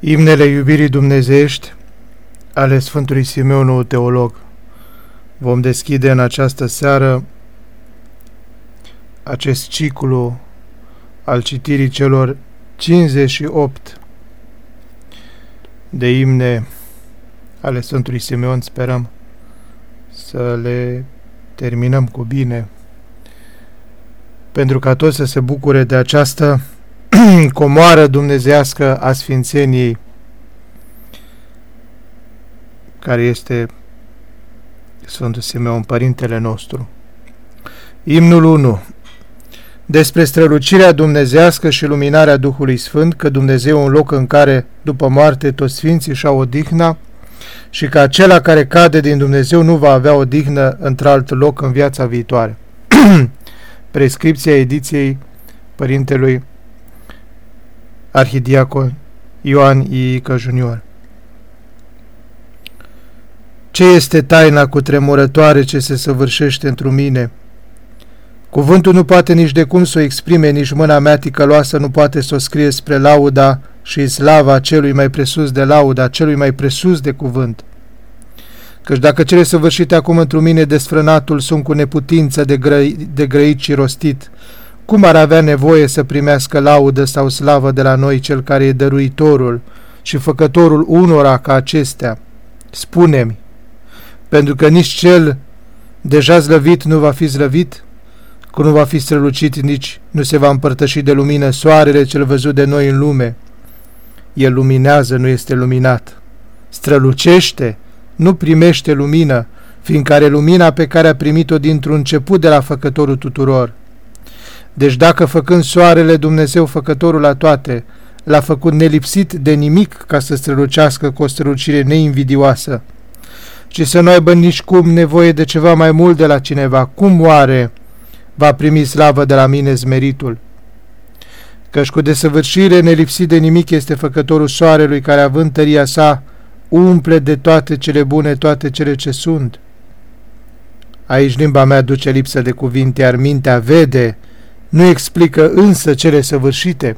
Imnele iubirii dumnezeiești ale Sfântului Simeon, teolog. Vom deschide în această seară acest ciclu al citirii celor 58 de imne ale Sfântului Simeon, sperăm să le terminăm cu bine, pentru ca toți să se bucure de această comoară dumnezească a Sfințeniei, care este Sfântul Simeon, Părintele nostru. Imnul 1 Despre strălucirea dumnezească și luminarea Duhului Sfânt, că Dumnezeu un loc în care, după moarte, toți sfinții și-au odihna și că acela care cade din Dumnezeu nu va avea odihnă într-alt loc în viața viitoare. Prescripția ediției Părintelui arhidiacon Ioan Iică Junior. Ce este taina cu tremurătoare ce se săvârșește într mine? Cuvântul nu poate nici de cum să o exprime, nici mâna mea ticăloasă nu poate să o scrie spre lauda și slava celui mai presus de lauda, celui mai presus de cuvânt. Căci dacă cele săvârșite acum într mine desfrânatul sunt cu neputință de, grăi, de grăit și rostit, cum ar avea nevoie să primească laudă sau slavă de la noi cel care e dăruitorul și făcătorul unora ca acestea? Spune-mi, pentru că nici cel deja slăvit nu va fi slăvit, că nu va fi strălucit, nici nu se va împărtăși de lumină soarele cel văzut de noi în lume. El luminează, nu este luminat. Strălucește, nu primește lumină, fiindcă are lumina pe care a primit-o dintr-un început de la făcătorul tuturor. Deci dacă făcând soarele Dumnezeu făcătorul la toate, l-a făcut nelipsit de nimic ca să strălucească cu o strălucire neinvidioasă, și să nu aibă nici cum nevoie de ceva mai mult de la cineva, cum oare va primi slavă de la mine zmeritul? Căci cu desăvârșire nelipsit de nimic este făcătorul soarelui care având tăria sa umple de toate cele bune toate cele ce sunt. Aici limba mea duce lipsă de cuvinte, iar mintea vede nu explică însă cele săvârșite.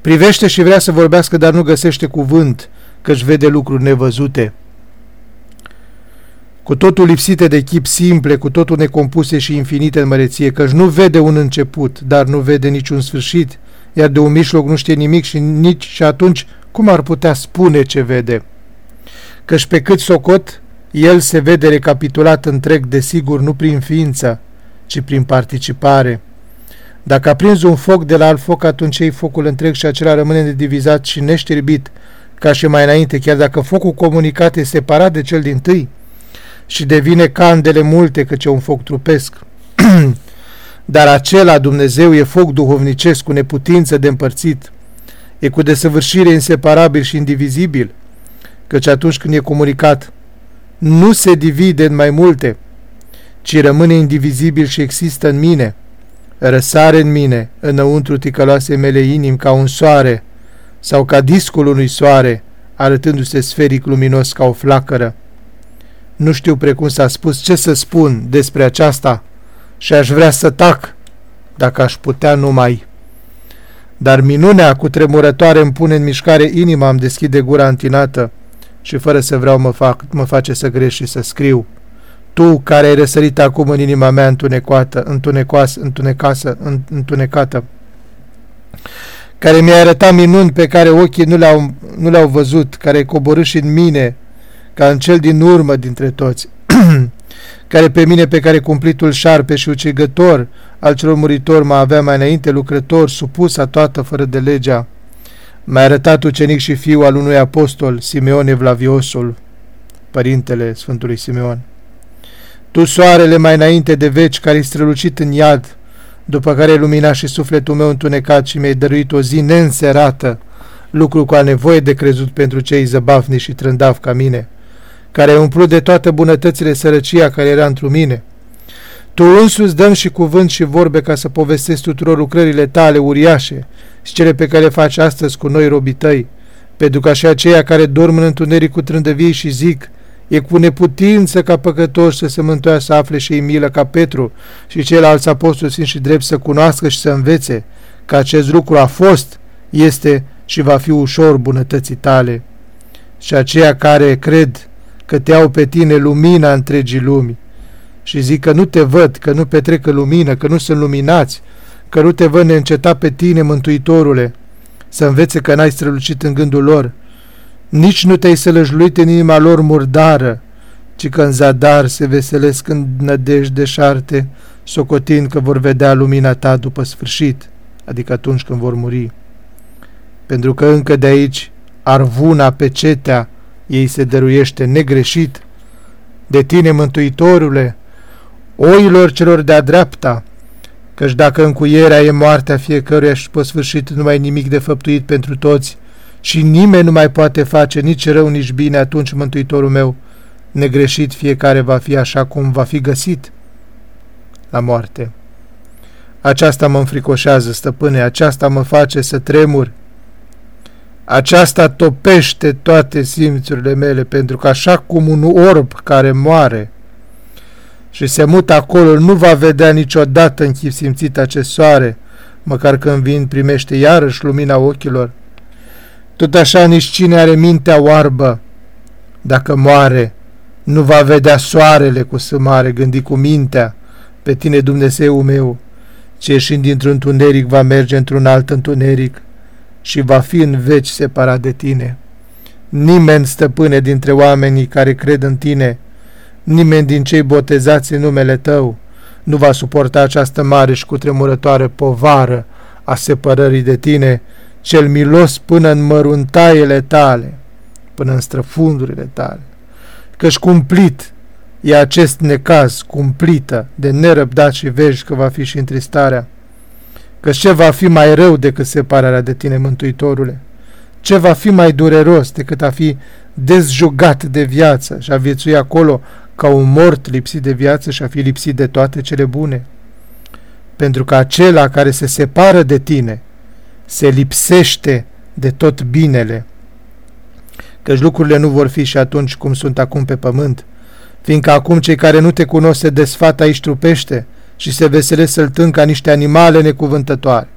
Privește și vrea să vorbească, dar nu găsește cuvânt, căci vede lucruri nevăzute. Cu totul lipsite de chip simple, cu totul necompuse și infinite în măreție, căci nu vede un început, dar nu vede niciun sfârșit, iar de un mijloc nu știe nimic și nici și atunci cum ar putea spune ce vede? Căci pe cât socot, el se vede recapitulat întreg, desigur, nu prin ființă, ci prin participare. Dacă aprinzi un foc de la alt foc, atunci ei focul întreg și acela rămâne nedivizat și neșterbit, ca și mai înainte, chiar dacă focul comunicat este separat de cel din tâi și devine candele multe, căci e un foc trupesc. Dar acela, Dumnezeu, e foc duhovnicesc cu neputință de împărțit, e cu desăvârșire inseparabil și indivizibil, căci atunci când e comunicat, nu se divide în mai multe, ci rămâne indivizibil și există în mine. Răsare în mine, înăuntru ticăloase mele inim, ca un soare sau ca discul unui soare, arătându-se sferic luminos ca o flacără. Nu știu precum s-a spus ce să spun despre aceasta și aș vrea să tac, dacă aș putea numai. Dar minunea cu tremurătoare îmi pune în mișcare inima, îmi deschide gura întinată și fără să vreau mă, fac, mă face să greș și să scriu. Tu care ai răsărit acum în inima mea întunecată, întunecoasă, întunecasă, întunecată, care mi-a arătat minuni pe care ochii nu le-au, nu le-au văzut, care ai coborât și în mine, ca în cel din urmă dintre toți, care pe mine pe care cumplitul șarpe și ucigător al celor muritori mă avea mai înainte lucrător, supus a toată fără de legea, m-a arătat ucenic și fiu al unui apostol, Simeon Evlaviosul, părintele Sfântului Simeon. Tu, soarele mai înainte de veci, care-ai strălucit în iad, după care ai luminat și sufletul meu întunecat și mi-ai dăruit o zi neînserată, lucru cu a nevoie de crezut pentru cei zăbavni și trândav ca mine, care ai umplut de toate bunătățile sărăcia care era într mine. Tu însuți dăm și cuvânt și vorbe ca să povestesc tuturor lucrările tale uriașe și cele pe care le faci astăzi cu noi robii tăi, pentru că și aceia care dorm în întuneric cu trândăvii și zic, E cu neputință ca păcătoși să se mântuia să afle și ei milă ca Petru și ceilalți apostoli sunt și drept să cunoască și să învețe că acest lucru a fost, este și va fi ușor bunătății tale. Și aceia care cred că te au pe tine lumina întregii lumii și zic că nu te văd, că nu petrecă lumină, că nu sunt luminați, că nu te văd neînceta pe tine, Mântuitorule, să învețe că n-ai strălucit în gândul lor, nici nu te-ai sălăjluit în inima lor murdară, ci că în zadar se veselesc în nădejde șarte, socotind că vor vedea lumina ta după sfârșit, adică atunci când vor muri. Pentru că încă de aici arvuna pe cetea ei se dăruiește negreșit, de tine, Mântuitorule, oilor celor de-a dreapta, căci dacă încuierea e moartea fiecăruia și pe sfârșit nu mai nimic de făptuit pentru toți și nimeni nu mai poate face nici rău, nici bine, atunci, Mântuitorul meu, negreșit fiecare va fi așa cum va fi găsit la moarte. Aceasta mă înfricoșează, stăpâne, aceasta mă face să tremur. Aceasta topește toate simțurile mele, pentru că așa cum un orb care moare și se mută acolo, nu va vedea niciodată în chip simțit acest soare, măcar când vin primește iarăși lumina ochilor. Tot așa nici cine are mintea oarbă, dacă moare, nu va vedea soarele cu sâmare, gândi cu mintea, pe tine Dumnezeu meu, ce ieșind dintr-un întuneric va merge într-un alt întuneric și va fi în veci separat de tine. Nimeni, stăpâne, dintre oamenii care cred în tine, nimeni din cei botezați în numele tău, nu va suporta această mare și cutremurătoare povară a separării de tine, cel milos până în măruntaiele tale, până în străfundurile tale. Căci cumplit e acest necaz, cumplită, de nerăbdat și vezi că va fi și întristarea. Că ce va fi mai rău decât separarea de tine, Mântuitorule? Ce va fi mai dureros decât a fi dezjugat de viață și a viețui acolo ca un mort lipsit de viață și a fi lipsit de toate cele bune? Pentru că acela care se separă de tine se lipsește de tot binele, căci lucrurile nu vor fi și atunci cum sunt acum pe pământ, fiindcă acum cei care nu te cunosc se desfat aici trupește și se veselesc să-l ca niște animale necuvântătoare.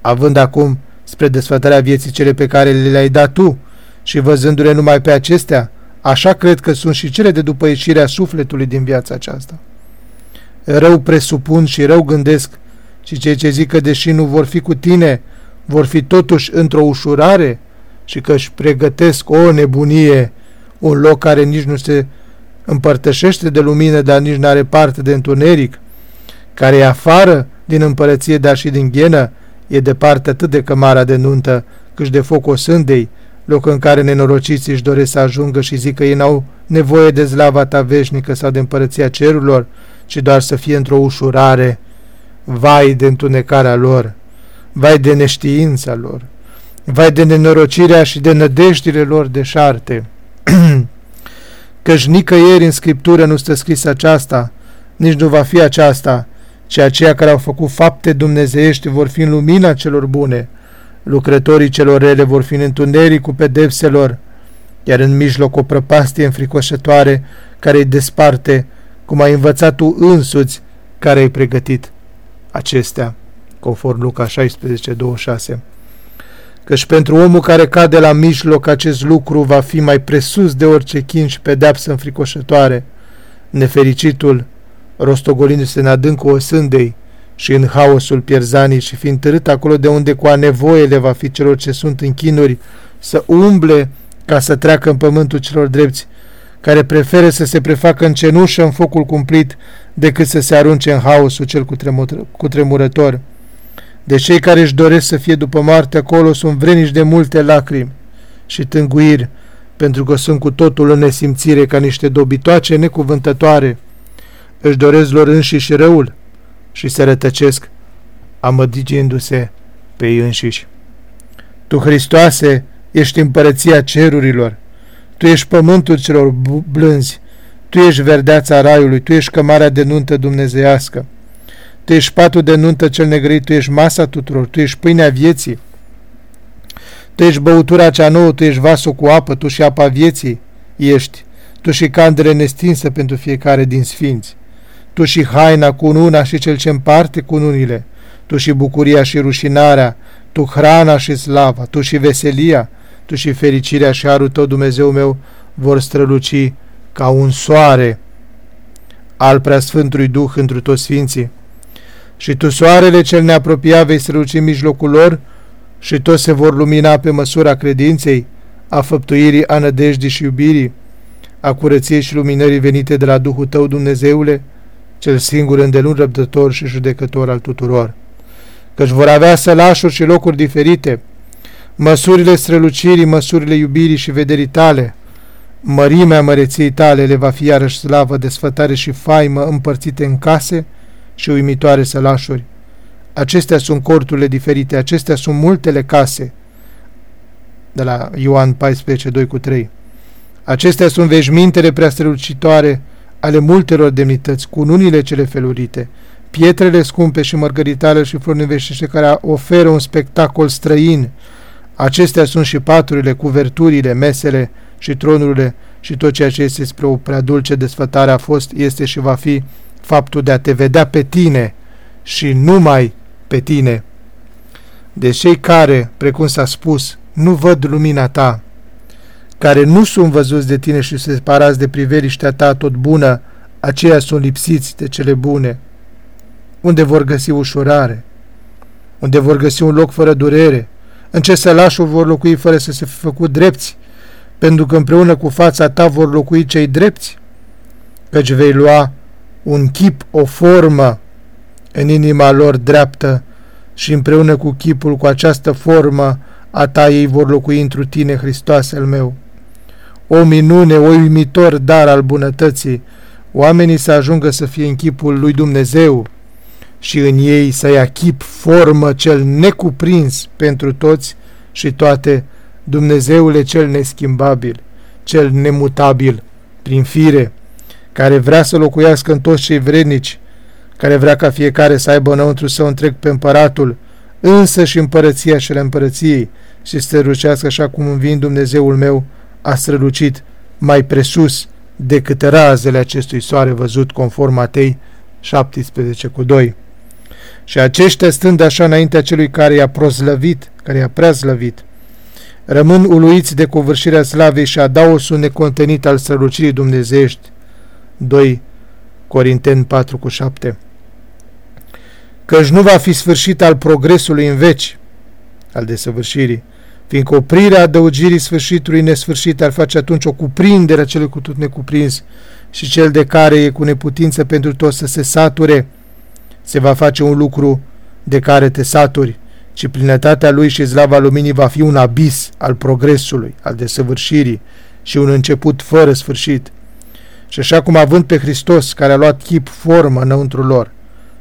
Având acum spre desfătarea vieții cele pe care le-ai dat tu și văzându-le numai pe acestea, așa cred că sunt și cele de după ieșirea sufletului din viața aceasta. Rău presupun și rău gândesc și cei ce zic că deși nu vor fi cu tine, vor fi totuși într-o ușurare și că își pregătesc o nebunie, un loc care nici nu se împărtășește de lumină, dar nici nu are parte de întuneric, care e afară din împărăție, dar și din ghenă, e departe atât de cămara de nuntă, cât de foc o sândei, loc în care nenorociții își doresc să ajungă și zic că ei n-au nevoie de zlava ta veșnică sau de împărăția cerurilor, ci doar să fie într-o ușurare. Vai de întunecarea lor! Vai de neștiința lor! Vai de nenorocirea și de nădejdile lor deșarte! Căci nicăieri în Scriptură nu stă scris aceasta, nici nu va fi aceasta, ci aceia care au făcut fapte dumnezeiești vor fi în lumina celor bune, lucrătorii celor rele vor fi în întunericul pedepselor, iar în mijloc o prăpastie înfricoșătoare care îi desparte, cum ai învățat tu însuți care ai pregătit acestea, conform Luca 16, 26 căci pentru omul care cade la mijloc acest lucru va fi mai presus de orice chin și pedeapsă înfricoșătoare. Nefericitul, rostogolindu-se în adâncul osândei și în haosul pierzanii și fiind târât acolo de unde cu a nevoie le va fi celor ce sunt în chinuri, să umble ca să treacă în pământul celor drepți, care preferă să se prefacă în cenușă în focul cumplit decât să se arunce în haosul cel cutremurător. De cei care își doresc să fie după moarte acolo sunt vrenici de multe lacrimi și tânguiri, pentru că sunt cu totul în nesimțire ca niște dobitoace necuvântătoare. Își doresc lor înșiși răul și se rătăcesc, amădigindu-se pe ei înșiși. Tu, Hristoase, ești împărăția cerurilor, Tu ești pământul celor blânzi, Tu ești verdeața raiului, Tu ești cămarea de nuntă dumnezeiască. Tu ești patul de nuntă cel negrăit, Tu ești masa tuturor, Tu ești pâinea vieții. Tu ești băutura cea nouă, Tu ești vasul cu apă, Tu și apa vieții ești. Tu și candele nestinsă pentru fiecare din sfinți. Tu și haina cu una și cel ce împarte cu unile. Tu și bucuria și rușinarea Tu hrana și slava, Tu și veselia, Tu și fericirea și harul Tău, Dumnezeu meu, vor străluci ca un soare al preasfântului Duh întru toți sfinții. Și Tu, soarele cel neapropiat, vei străluci în mijlocul lor și toți se vor lumina pe măsura credinței, a făptuirii, a nădejdii și iubirii, a curăției și luminării venite de la Duhul Tău, Dumnezeule, cel singur îndelung răbdător și judecător al tuturor. Căci vor avea sălașuri și locuri diferite, măsurile strălucirii, măsurile iubirii și vederii tale, mărimea măreției tale le va fi iarăși slavă, desfătare și faimă împărțite în case și uimitoare sălașuri. Acestea sunt corturile diferite, acestea sunt multele case, de la Ioan 14, 2 cu 3. Acestea sunt veșmintele prea strălucitoare ale multelor demnități, cu unile cele felurite, pietrele scumpe și mărgăritale și flori neveștește care oferă un spectacol străin. Acestea sunt și paturile, cuverturile, mesele și tronurile și tot ceea ce este spre o prea dulce desfătare a fost, este și va fi faptul de a te vedea pe tine și numai pe tine. De cei care, precum s-a spus, nu văd lumina ta, care nu sunt văzuți de tine și separați de priveliștea ta tot bună, aceia sunt lipsiți de cele bune. Unde vor găsi ușurare? Unde vor găsi un loc fără durere? În ce sălașul vor locui fără să se fi făcut drepți? Pentru că împreună cu fața ta vor locui cei drepți? Căci vei lua un chip, o formă în inima lor dreaptă și împreună cu chipul, cu această formă a ta ei vor locui întru tine, Hristoase al meu. O minune, o uimitor dar al bunătății, oamenii să ajungă să fie în chipul lui Dumnezeu și în ei să ia chip, formă cel necuprins pentru toți și toate, Dumnezeule cel neschimbabil, cel nemutabil, prin fire, care vrea să locuiască în toți cei vrednici, care vrea ca fiecare să aibă înăuntru său întreg pe împăratul, însă și împărăția și împărăției, și să rucească așa cum îmi vin Dumnezeul meu, a strălucit mai presus decât razele acestui soare văzut conform Matei 17 cu 2. Și aceștia stând așa înaintea celui care i-a proslăvit, care i-a prea slăvit, rămân uluiți de covârșirea slavei și adaosul necontenit al strălucirii dumnezeiești. 2 Corinteni 4 cu 7 Căci nu va fi sfârșit al progresului în veci, al desăvârșirii, fiindcă oprirea adăugirii sfârșitului nesfârșit ar face atunci o cuprindere a celui cu tot necuprins și cel de care e cu neputință pentru toți să se sature, se va face un lucru de care te saturi, ci plinătatea lui și zlava luminii va fi un abis al progresului, al desăvârșirii și un început fără sfârșit. Și așa cum având pe Hristos, care a luat chip, formă înăuntru lor,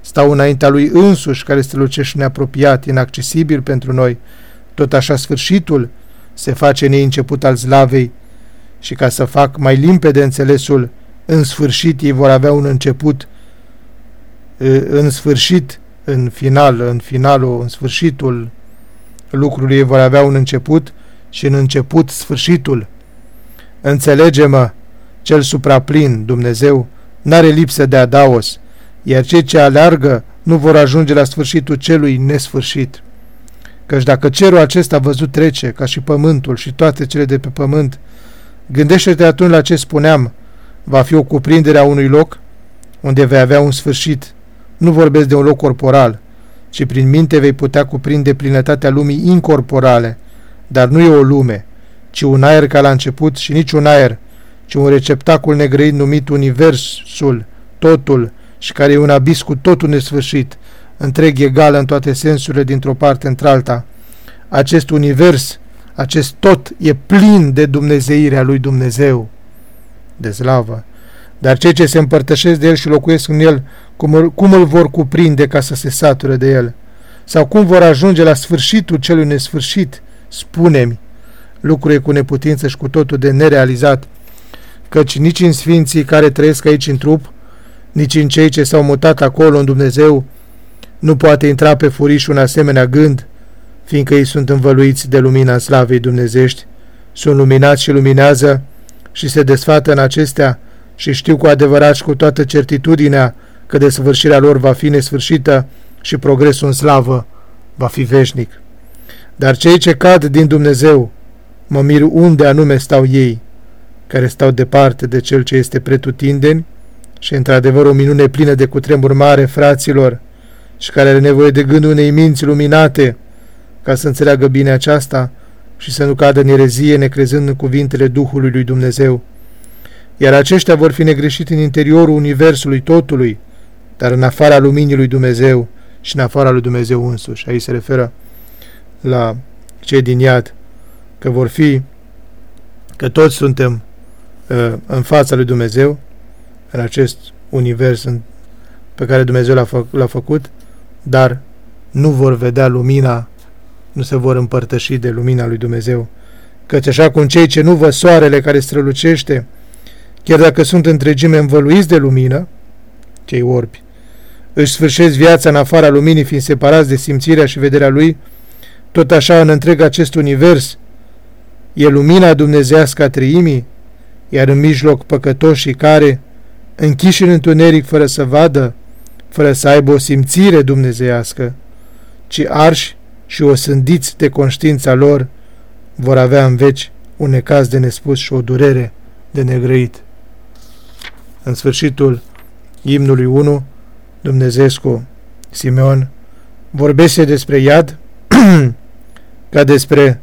stau înaintea lui însuși, care strălucește neapropiat, inaccesibil pentru noi, tot așa sfârșitul se face neînceput al slavei și ca să fac mai limpede înțelesul, în sfârșit ei vor avea un început, în sfârșit, în final, în finalul, în sfârșitul lucrului ei vor avea un început și în început sfârșitul. Înțelege-mă, cel supraplin, Dumnezeu, n-are lipsă de adaos, iar cei ce aleargă nu vor ajunge la sfârșitul celui nesfârșit. Căci dacă cerul acesta văzut trece, ca și pământul și toate cele de pe pământ, gândește-te atunci la ce spuneam, va fi o cuprindere a unui loc unde vei avea un sfârșit. Nu vorbesc de un loc corporal, ci prin minte vei putea cuprinde plinătatea lumii incorporale, dar nu e o lume, ci un aer ca la început și nici un aer, ci un receptacol negrăit numit Universul, totul, și care e un abis cu totul nesfârșit, întreg egal în toate sensurile dintr-o parte într-alta. Acest univers, acest tot e plin de dumnezeirea lui Dumnezeu, de slavă. Dar cei ce se împărtășesc de el și locuiesc în el, cum, cum îl vor cuprinde ca să se sature de el? Sau cum vor ajunge la sfârșitul celui nesfârșit? Spune-mi, lucru e cu neputință și cu totul de nerealizat, căci nici în sfinții care trăiesc aici în trup, nici în cei ce s-au mutat acolo în Dumnezeu, nu poate intra pe furiș un asemenea gând, fiindcă ei sunt învăluiți de lumina slavei dumnezești, sunt luminați și luminează și se desfată în acestea și știu cu adevărat și cu toată certitudinea că desfârșirea lor va fi nesfârșită și progresul în slavă va fi veșnic. Dar cei ce cad din Dumnezeu, mă mir unde anume stau ei, care stau departe de cel ce este pretutindeni și într-adevăr o minune plină de cutremur mare, fraților, și care are nevoie de gândul unei minți luminate ca să înțeleagă bine aceasta și să nu cadă în erezie necrezând în cuvintele Duhului lui Dumnezeu. Iar aceștia vor fi negreșiti în interiorul Universului totului, dar în afara luminii lui Dumnezeu și în afara lui Dumnezeu însuși. Aici se referă la cei din iad, că vor fi, că toți suntem uh, în fața lui Dumnezeu, în acest univers în, pe care Dumnezeu l-a, fă, l-a făcut, dar nu vor vedea lumina, nu se vor împărtăși de lumina lui Dumnezeu. Căci așa cum cei ce nu văd soarele care strălucește, chiar dacă sunt întregime învăluiți de lumină, cei orbi, își sfârșesc viața în afara luminii, fiind separați de simțirea și vederea lui, tot așa în întreg acest univers e lumina dumnezească a treimii, iar în mijloc păcătoșii care, închiși în întuneric fără să vadă, fără să aibă o simțire dumnezeiască, ci arși și osândiți de conștiința lor, vor avea în veci un necaz de nespus și o durere de negrăit. În sfârșitul imnului 1, Dumnezeescu Simeon vorbește despre iad ca despre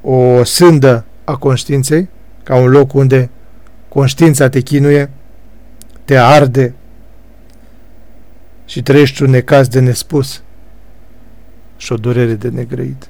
o sândă a conștiinței, ca un loc unde conștiința te chinuie, te arde și trăiești un necaz de nespus și o durere de negrăit.